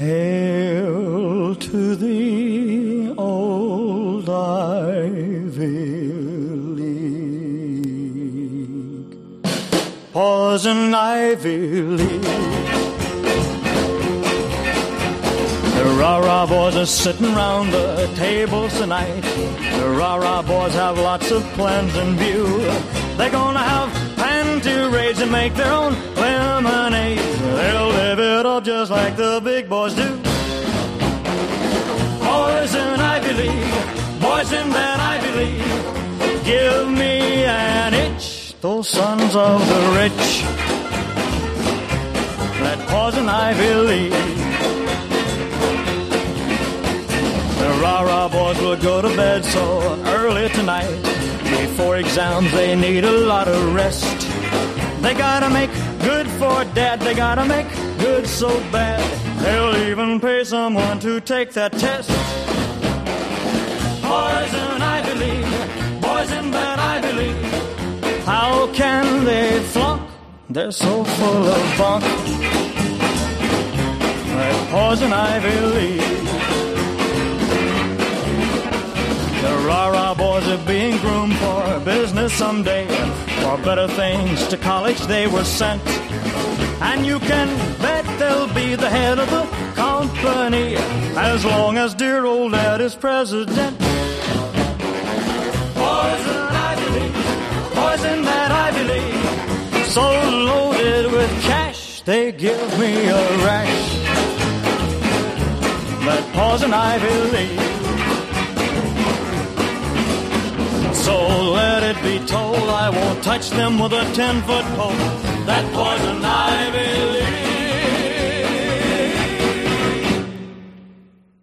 Hail to the old Ivy League. Poison Ivy League. The rah-rah boys are sitting round the tables tonight. The rah-rah boys have lots of plans in view. They're gonna have panty raids and make their own up just like the big boys do. Boys in Ivy League, boys in that Ivy League, give me an itch. Those sons of the rich that poison Ivy League. The rah-rah boys will go to bed so early tonight. Before exams, they need a lot of rest. They gotta make good for dad. They gotta make good so bad. They'll even pay someone to take that test. Ivy League, boys in that Ivy League. How can they flunk? They're so full of bunk. That poison Ivy League. Rah-rah boys are being groomed for business someday. For better things to college they were sent. And you can bet they'll be the head of the company as long as dear old dad is president. Poison Ivy boys that Ivy League, so loaded with cash they give me a rash. That poison Ivy League. It be told I won't touch them with a ten foot pole. That poison ivy League.